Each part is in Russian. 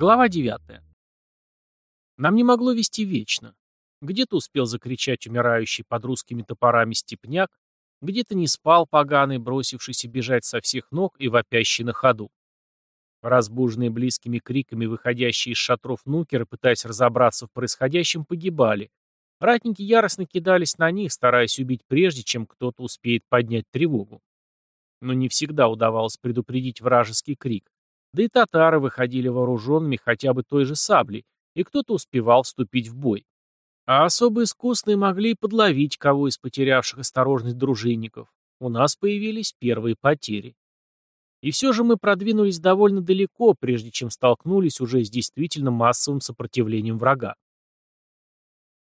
Глава 9. Нам не могло вести вечно. Где-то успел закричать умирающий под русскими топорами степняк, где-то не спал поганый, бросившийся бежать со всех ног и вопящий на ходу. Разбуженные близкими криками, выходящие из шатров нукеры, пытаясь разобраться в происходящем, погибали. Ратники яростно кидались на них, стараясь убить прежде, чем кто-то успеет поднять тревогу. Но не всегда удавалось предупредить вражеский крик. Да и татары выходили вооруженными хотя бы той же саблей, и кто-то успевал вступить в бой. А особо искусные могли подловить кого из потерявших осторожность дружинников. У нас появились первые потери. И все же мы продвинулись довольно далеко, прежде чем столкнулись уже с действительно массовым сопротивлением врага.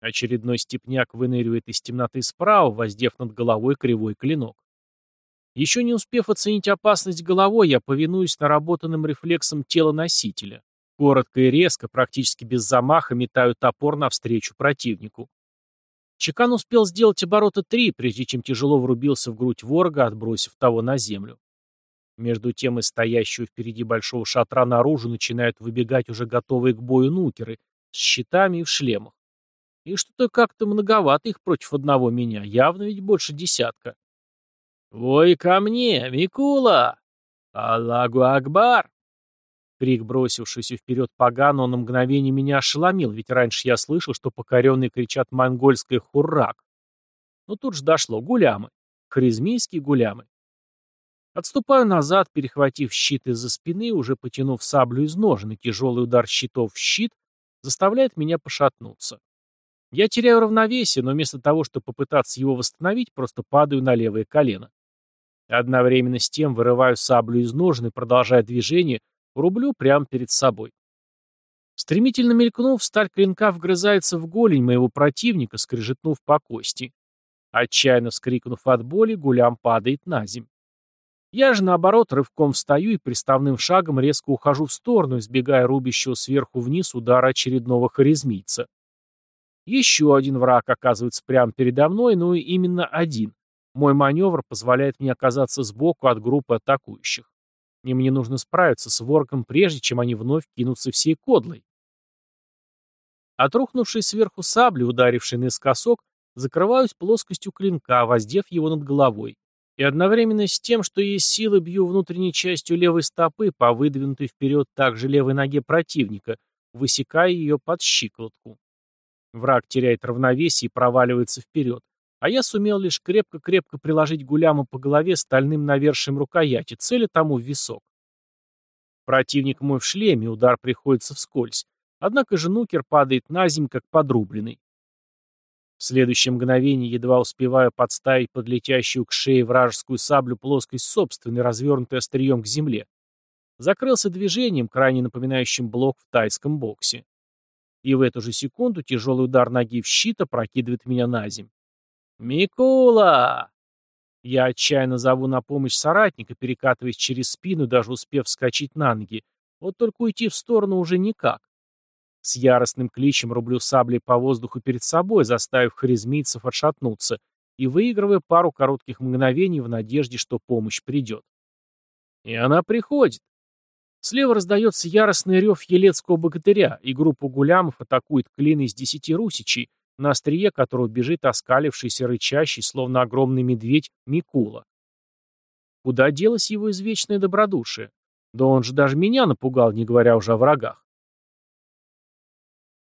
Очередной степняк выныривает из темноты справа, воздев над головой кривой клинок. Еще не успев оценить опасность головой, я повинуюсь наработанным рефлексом тела носителя. Коротко и резко, практически без замаха, метаю топор навстречу противнику. Чекан успел сделать оборота три, прежде чем тяжело врубился в грудь ворога, отбросив того на землю. Между тем из стоящего впереди большого шатра наружу начинают выбегать уже готовые к бою нукеры, с щитами и в шлемах. И что-то как-то многовато их против одного меня, явно ведь больше десятка. «Вой ко мне, Микула! Аллаху Акбар!» Крик, бросившийся вперед погано, на мгновение меня ошеломил, ведь раньше я слышал, что покоренные кричат монгольское «хуррак». Но тут же дошло, гулямы. Харизмийские гулямы. Отступаю назад, перехватив щит из-за спины, уже потянув саблю из ножен, и тяжелый удар щитов в щит заставляет меня пошатнуться. Я теряю равновесие, но вместо того, чтобы попытаться его восстановить, просто падаю на левое колено. Одновременно с тем вырываю саблю из ножен и, продолжая движение, рублю прямо перед собой. Стремительно мелькнув, сталь клинка вгрызается в голень моего противника, скрежетнув по кости. Отчаянно вскрикнув от боли, гулям падает на земь. Я же, наоборот, рывком встаю и приставным шагом резко ухожу в сторону, избегая рубящего сверху вниз удара очередного харизмийца. Еще один враг оказывается прямо передо мной, но и именно один. Мой маневр позволяет мне оказаться сбоку от группы атакующих. И мне нужно справиться с ворком, прежде чем они вновь кинутся всей кодлой. Отрухнувший сверху сабли, ударивший наискосок, закрываюсь плоскостью клинка, воздев его над головой. И одновременно с тем, что есть силы, бью внутренней частью левой стопы по выдвинутой вперед также левой ноге противника, высекая ее под щиколотку. Враг теряет равновесие и проваливается вперед. А я сумел лишь крепко-крепко приложить гуляму по голове стальным навершием рукояти, цели тому в висок. Противник мой в шлеме, удар приходится вскользь. Однако же нукер падает на земь, как подрубленный. В следующее мгновение едва успеваю подставить под летящую к шее вражескую саблю плоскость собственной, развернутой острием к земле. Закрылся движением, крайне напоминающим блок в тайском боксе. И в эту же секунду тяжелый удар ноги в щит опрокидывает меня на земь. «Микула!» Я отчаянно зову на помощь соратника, перекатываясь через спину, даже успев вскочить на ноги. Вот только уйти в сторону уже никак. С яростным кличем рублю саблей по воздуху перед собой, заставив харизмийцев отшатнуться, и выигрывая пару коротких мгновений в надежде, что помощь придет. И она приходит. Слева раздается яростный рев елецкого богатыря, и группа гулямов атакует клин из десяти русичей, на острие которого бежит оскалившийся рычащий, словно огромный медведь, Микула. Куда делось его извечное добродушие? Да он же даже меня напугал, не говоря уже о врагах.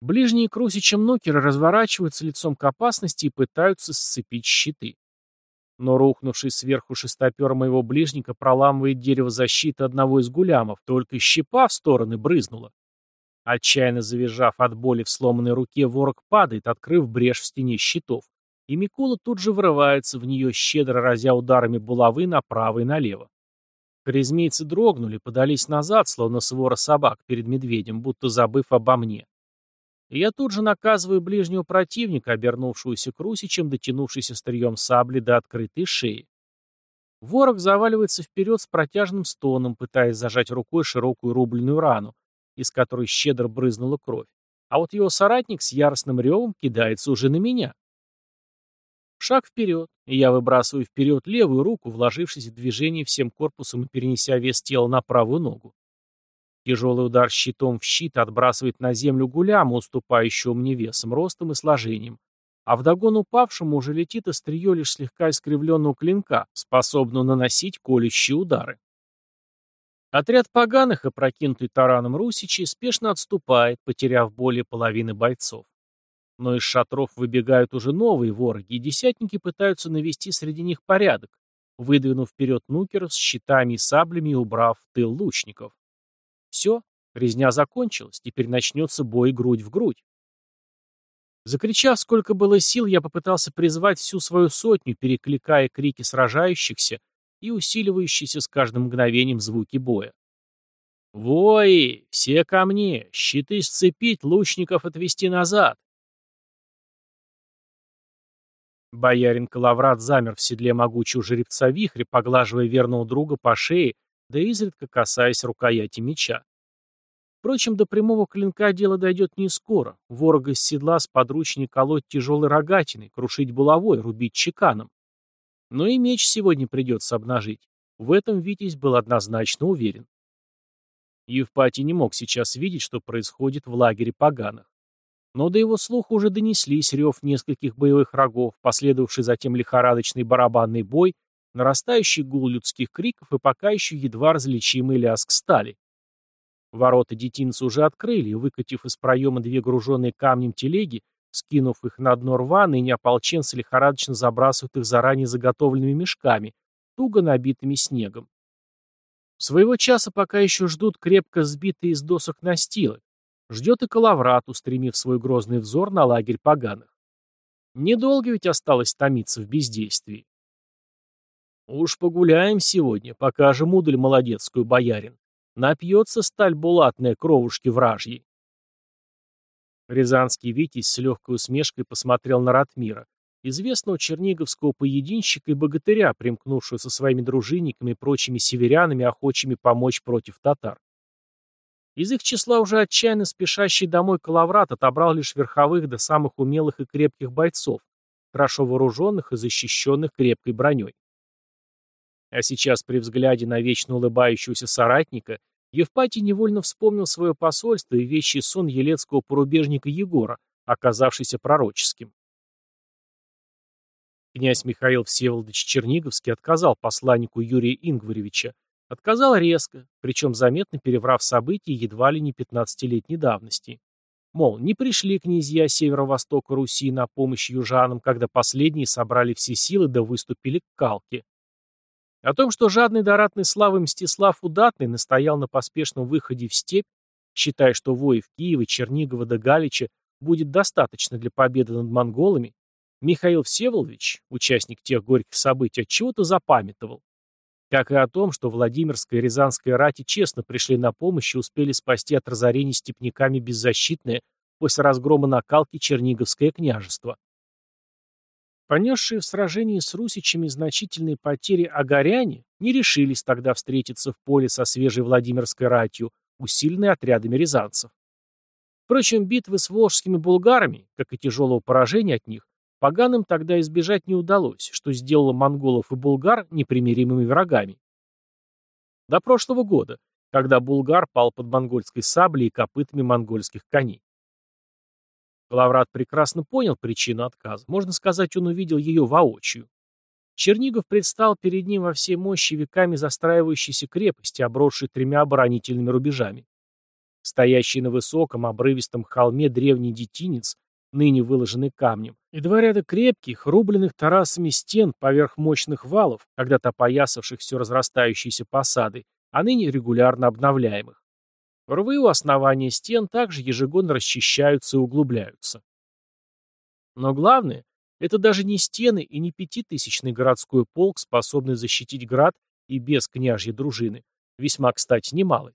Ближние к русичам нокеры разворачиваются лицом к опасности и пытаются сцепить щиты. Но рухнувший сверху шестопер моего ближника проламывает дерево защиты одного из гулямов, только щепа в стороны брызнула. Отчаянно завизжав от боли в сломанной руке, ворог падает, открыв брешь в стене щитов, и Микула тут же врывается в нее, щедро разя ударами булавы направо и налево. Харизмейцы дрогнули, подались назад, словно свора собак перед медведем, будто забыв обо мне. И я тут же наказываю ближнего противника, обернувшегося к русичам, дотянувшийся стрием сабли до открытой шеи. Ворог заваливается вперед с протяжным стоном, пытаясь зажать рукой широкую рубленную рану, из которой щедро брызнула кровь, а вот его соратник с яростным ревом кидается уже на меня. Шаг вперед, и я выбрасываю вперед левую руку, вложившись в движение всем корпусом и перенеся вес тела на правую ногу. Тяжелый удар щитом в щит отбрасывает на землю гуляма, уступающего мне весом, ростом и сложением. А вдогон упавшему уже летит острие лишь слегка искривленного клинка, способного наносить колющие удары. Отряд поганых, опрокинутый тараном Русичи, спешно отступает, потеряв более половины бойцов. Но из шатров выбегают уже новые вороги, и десятники пытаются навести среди них порядок, выдвинув вперед нукеров с щитами и саблями и убрав в тыл лучников. Все, резня закончилась, теперь начнется бой грудь в грудь. Закричав, сколько было сил, я попытался призвать всю свою сотню, перекликая крики сражающихся и усиливающиеся с каждым мгновением звуки боя. «Вои! Все ко мне! Щиты сцепить, лучников отвести назад!» Боярин Калаврат замер в седле могучего жеребца вихря, поглаживая верного друга по шее, да изредка касаясь рукояти меча. Впрочем, до прямого клинка дело дойдет не скоро. Ворога с седла с подручней колоть тяжелой рогатиной, крушить булавой, рубить чеканом. Но и меч сегодня придется обнажить. В этом Витязь был однозначно уверен. Евпатий не мог сейчас видеть, что происходит в лагере поганых. Но до его слуха уже донеслись рев нескольких боевых рогов, последовавший затем лихорадочный барабанный бой, нарастающий гул людских криков и пока еще едва различимый лязг стали. Ворота детинца уже открыли, выкатив из проема две груженные камнем телеги, скинув их на дно рва, ныне ополченцы лихорадочно забрасывают их заранее заготовленными мешками, туго набитыми снегом. Своего часа пока еще ждут крепко сбитые из досок настилы. Ждет и Калаврат, устремив свой грозный взор на лагерь поганых. Недолго ведь осталось томиться в бездействии. Уж погуляем сегодня, покажем удаль молодецкую, боярин. Напьется сталь булатная кровушки вражьей. Рязанский Витязь с легкой усмешкой посмотрел на Ратмира, известного черниговского поединщика и богатыря, примкнувшего со своими дружинниками и прочими северянами, охочими помочь против татар. Из их числа уже отчаянно спешащий домой Калаврат отобрал лишь верховых до самых умелых и крепких бойцов, хорошо вооруженных и защищенных крепкой броней. А сейчас при взгляде на вечно улыбающегося соратника Евпатий невольно вспомнил свое посольство и вещий сон елецкого порубежника Егора, оказавшийся пророческим. Князь Михаил Всеволодович Черниговский отказал посланнику Юрия Ингваревича, отказал резко, причем заметно переврав события едва ли не 15-летней давности. Мол, не пришли князья северо-востока Руси на помощь южанам, когда последние собрали все силы да выступили к Калке. О том, что жадный до ратной славы Мстислав Удатный настоял на поспешном выходе в степь, считая, что воев Киева, Чернигова да Галича будет достаточно для победы над монголами, Михаил Всеволодович, участник тех горьких событий, от чего-то запамятовал. Как и о том, что Владимирская и Рязанская рати честно пришли на помощь и успели спасти от разорений степняками беззащитное после разгрома накалки Черниговское княжество. Понесшие в сражении с русичами значительные потери агаряне не решились тогда встретиться в поле со свежей Владимирской ратью, усиленной отрядами рязанцев. Впрочем, битвы с волжскими булгарами, как и тяжелого поражения от них, поганым тогда избежать не удалось, что сделало монголов и булгар непримиримыми врагами. До прошлого года, когда булгар пал под монгольской саблей и копытами монгольских коней. Главрат прекрасно понял причину отказа. Можно сказать, он увидел ее воочию. Чернигов предстал перед ним во всей мощи веками застраивающейся крепости, обросшей тремя оборонительными рубежами. Стоящий на высоком, обрывистом холме древний детинец, ныне выложенный камнем, и два ряда крепких, рубленных тарасами стен поверх мощных валов, когда-то опоясавших все разрастающиеся посады, а ныне регулярно обновляемых. Рвы у основания стен также ежегодно расчищаются и углубляются. Но главное, это даже не стены и не пятитысячный городской полк, способный защитить град и без княжьей дружины, весьма, кстати, немалый.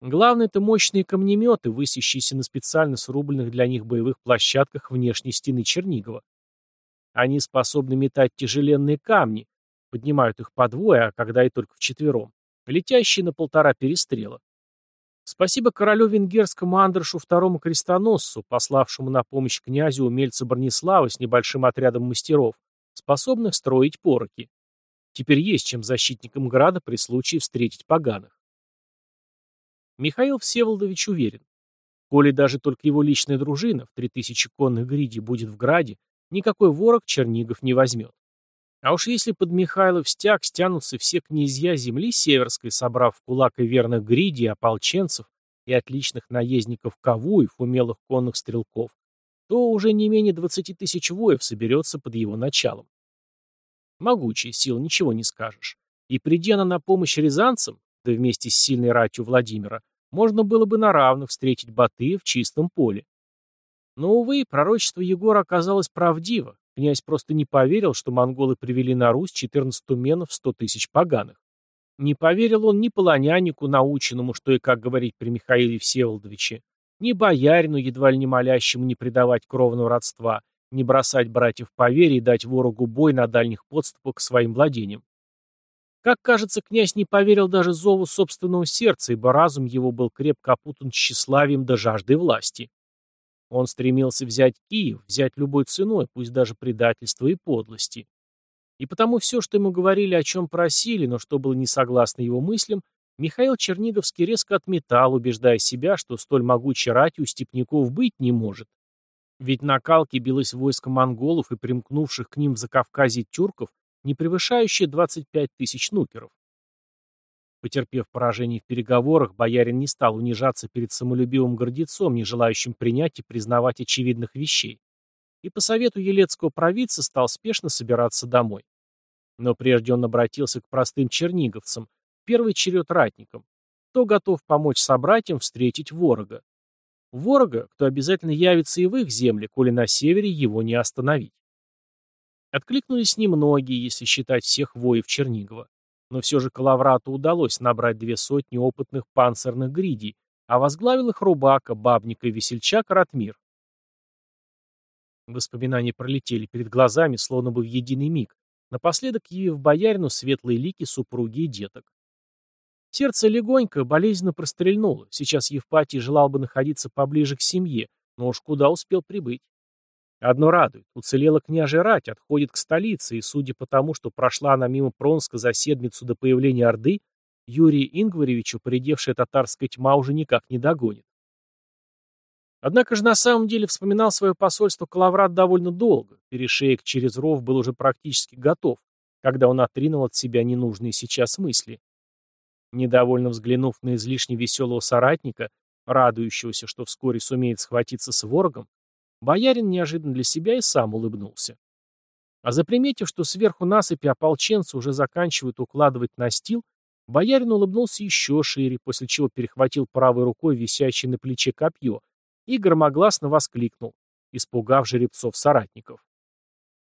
Главное, это мощные камнеметы, высящиеся на специально срубленных для них боевых площадках внешней стены Чернигова. Они способны метать тяжеленные камни, поднимают их по двое, а когда и только вчетвером, летящие на полтора перестрела. Спасибо королю венгерскому Андершу II крестоносцу, пославшему на помощь князю умельца Бронислава с небольшим отрядом мастеров, способных строить пороки. Теперь есть чем защитникам града при случае встретить поганых. Михаил Всеволодович уверен, коли даже только его личная дружина в 3000 конных гриди будет в Граде, никакой ворог Чернигов не возьмет. А уж если под Михайлов стяг стянутся все князья земли северской, собрав в кулак и верных гриди, ополченцев, и отличных наездников Кавуев, умелых конных стрелков, то уже не менее 20 тысяч воев соберется под его началом. Могучая сила, ничего не скажешь. И придя она на помощь рязанцам, да вместе с сильной ратью Владимира, можно было бы на равных встретить Батыя в чистом поле. Но, увы, пророчество Егора оказалось правдиво. Князь просто не поверил, что монголы привели на Русь 14 туменов 100 тысяч поганых. Не поверил он ни полонянику, наученному, что и как говорить при Михаиле Всеволодовиче, ни боярину, едва ли не молящему не предавать кровного родства, не бросать братьев по вере и дать ворогу бой на дальних подступах к своим владениям. Как кажется, князь не поверил даже зову собственного сердца, ибо разум его был крепко опутан тщеславием до жажды власти. Он стремился взять Киев, взять любой ценой, пусть даже предательства и подлости. И потому все, что ему говорили, о чем просили, но что было не согласно его мыслям, Михаил Черниговский резко отметал, убеждая себя, что столь могучей рати у степняков быть не может. Ведь на Калке билось войско монголов и примкнувших к ним в Закавказье тюрков, не превышающее 25 тысяч нукеров. Потерпев поражение в переговорах, боярин не стал унижаться перед самолюбивым гордецом, не желающим принять и признавать очевидных вещей и по совету елецкого провидца стал спешно собираться домой. Но прежде он обратился к простым черниговцам, первый черед ратникам, кто готов помочь собратьям встретить ворога. Ворога, кто обязательно явится и в их земле, коли на севере его не остановить. Откликнулись немногие, если считать всех воев Чернигова. Но все же Калаврату удалось набрать две сотни опытных панцирных гридей, а возглавил их Рубака, Бабника и Весельчак Ратмир. Воспоминания пролетели перед глазами, словно бы в единый миг, напоследок явив боярину светлые лики супруги и деток. Сердце легонько, болезненно прострельнуло. Сейчас Евпатий желал бы находиться поближе к семье, но уж куда успел прибыть. Одно радует, уцелела княжья рать, отходит к столице, и, судя по тому, что прошла она мимо Пронска за седмицу до появления Орды, Юрия Ингваревичу поредевшая татарская тьма уже никак не догонит. Однако же на самом деле вспоминал свое посольство Калаврат довольно долго. Перешеек через ров был уже практически готов, когда он отринул от себя ненужные сейчас мысли. Недовольно взглянув на излишне веселого соратника, радующегося, что вскоре сумеет схватиться с ворогом, боярин неожиданно для себя и сам улыбнулся. А заприметив, что сверху насыпи ополченцы уже заканчивают укладывать настил, боярин улыбнулся еще шире, после чего перехватил правой рукой висящее на плече копье и громогласно воскликнул, испугав жеребцов-соратников.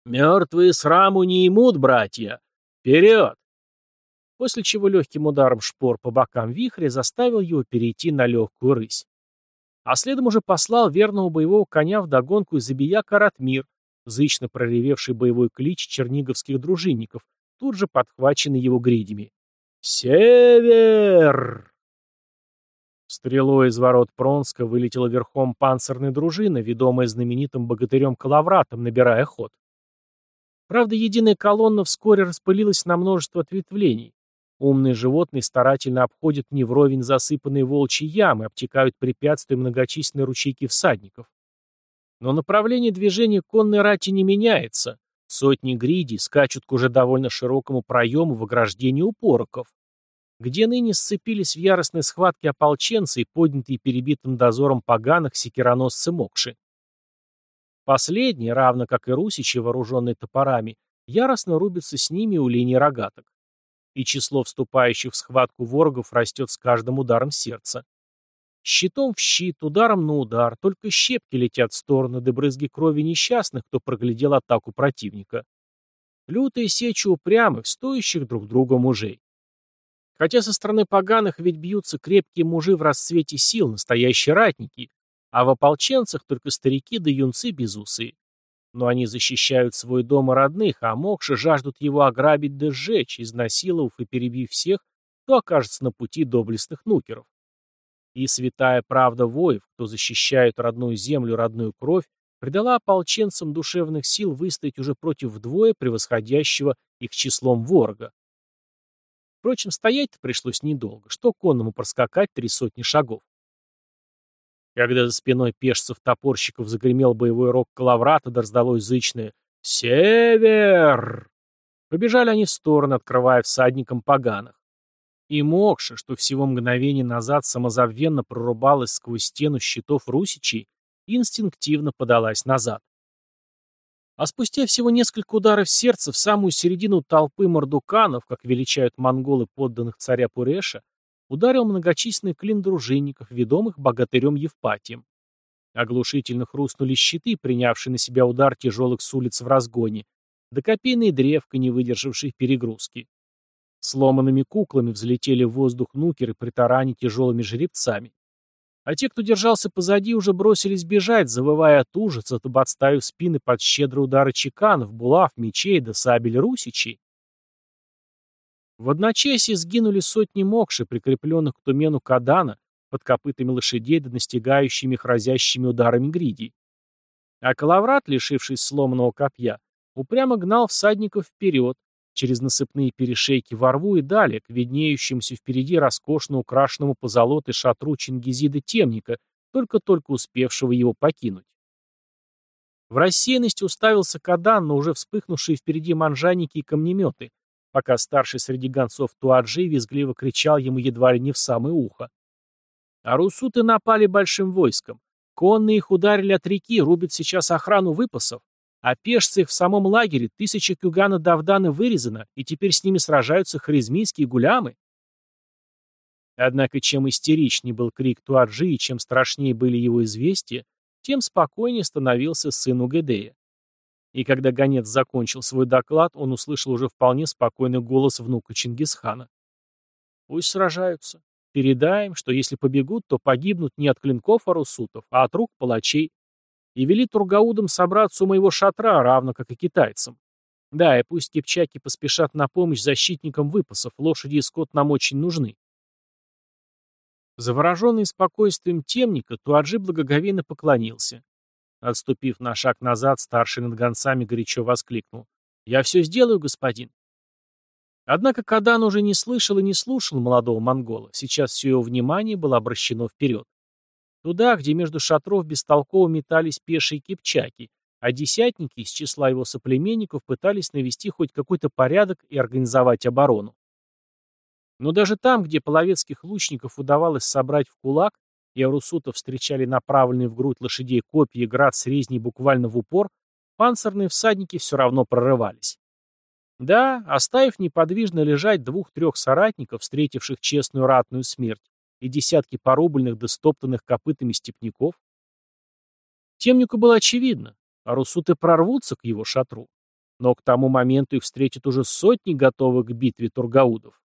«Мертвые сраму не имут, братья! Вперед!» После чего легким ударом шпор по бокам вихря заставил его перейти на легкую рысь. А следом уже послал верного боевого коня в догонку из забияка Ратмир, зычно проревевший боевой клич черниговских дружинников, тут же подхваченный его гридями. «Север!» Стрелой из ворот Пронска вылетела верхом панцирная дружина, ведомая знаменитым богатырем Калавратом, набирая ход. Правда, единая колонна вскоре распылилась на множество ответвлений. Умные животные старательно обходят не вровень засыпанные волчьи ямы, обтекают препятствия многочисленные ручейки всадников. Но направление движения конной рати не меняется. Сотни гриди скачут к уже довольно широкому проему в ограждении у пороков где ныне сцепились в яростной схватке ополченцы и поднятые перебитым дозором поганых секироносцы Мокши. Последние, равно как и русичи, вооруженные топорами, яростно рубятся с ними у линии рогаток. И число вступающих в схватку ворогов растет с каждым ударом сердца. Щитом в щит, ударом на удар, только щепки летят в стороны, да брызги крови несчастных, кто проглядел атаку противника. Лютые сечи упрямых, стоящих друг друга мужей. Хотя со стороны поганых ведь бьются крепкие мужи в расцвете сил, настоящие ратники, а в ополченцах только старики да юнцы безусые. Но они защищают свой дом и родных, а мокши жаждут его ограбить да сжечь, изнасиловав и перебив всех, кто окажется на пути доблестных нукеров. И святая правда воев, кто защищает родную землю, родную кровь, придала ополченцам душевных сил выстоять уже против вдвое превосходящего их числом ворога. Впрочем, стоять-то пришлось недолго, что конному проскакать три сотни шагов. Когда за спиной пешцев-топорщиков загремел боевой рог калаврата, да раздалось зычное «Север!». Побежали они в сторону, открывая всадникам поганых. И Мокша, что всего мгновение назад самозабвенно прорубалась сквозь стену щитов русичей, инстинктивно подалась назад. А спустя всего несколько ударов сердца в самую середину толпы мордуканов, как величают монголы подданных царя Пуреша, ударил многочисленный клин дружинников, ведомых богатырем Евпатием. Оглушительно хрустнули щиты, принявшие на себя удар тяжелых с улиц в разгоне, да копейные древка, не выдержавших перегрузки. Сломанными куклами взлетели в воздух нукеры при таране тяжелыми жеребцами. А те, кто держался позади, уже бросились бежать, завывая от ужаса, подставив спины под щедрые удары чеканов, булав, мечей да сабель русичей. В одночасье сгинули сотни мокши, прикрепленных к тумену кадана, под копытами лошадей да настигающими их разящими ударами гриди. А Калаврат, лишившись сломанного копья, упрямо гнал всадников вперед, через насыпные перешейки во рву и далее, к виднеющемуся впереди роскошно украшенному позолотой шатру Чингизида Темника, только-только успевшего его покинуть. В рассеянности уставился Кадан на уже вспыхнувшие впереди манжаники и камнеметы, пока старший среди гонцов Туаджи визгливо кричал ему едва ли не в самое ухо. А русуты напали большим войском. Конные их ударили от реки, рубят сейчас охрану выпасов. А пешцы их в самом лагере, тысяча кюгана Давдана вырезано, и теперь с ними сражаются харизмийские гулямы. Однако чем истеричнее был крик Туаджи и чем страшнее были его известия, тем спокойнее становился сын Угедея. И когда гонец закончил свой доклад, он услышал уже вполне спокойный голос внука Чингисхана. «Пусть сражаются. Передаем, что если побегут, то погибнут не от клинков арусутов, а от рук палачей. И вели тургаудам собраться у моего шатра, равно как и китайцам. Да, и пусть кипчаки поспешат на помощь защитникам выпасов, лошади и скот нам очень нужны. Завороженный спокойствием темника, Туаджи благоговейно поклонился. Отступив на шаг назад, старший над гонцами горячо воскликнул. «Я все сделаю, господин». Однако Кадан уже не слышал и не слушал молодого монгола. Сейчас все его внимание было обращено вперед. Туда, где между шатров бестолково метались пешие кипчаки, а десятники из числа его соплеменников пытались навести хоть какой-то порядок и организовать оборону. Но даже там, где половецких лучников удавалось собрать в кулак, и арусутов встречали направленные в грудь лошадей копья и град с резней буквально в упор, панцирные всадники все равно прорывались. Да, оставив неподвижно лежать двух-трех соратников, встретивших честную ратную смерть, и десятки порубленных да копытами степняков, темнику было очевидно, арусуты прорвутся к его шатру, но к тому моменту их встретят уже сотни готовых к битве тургаудов.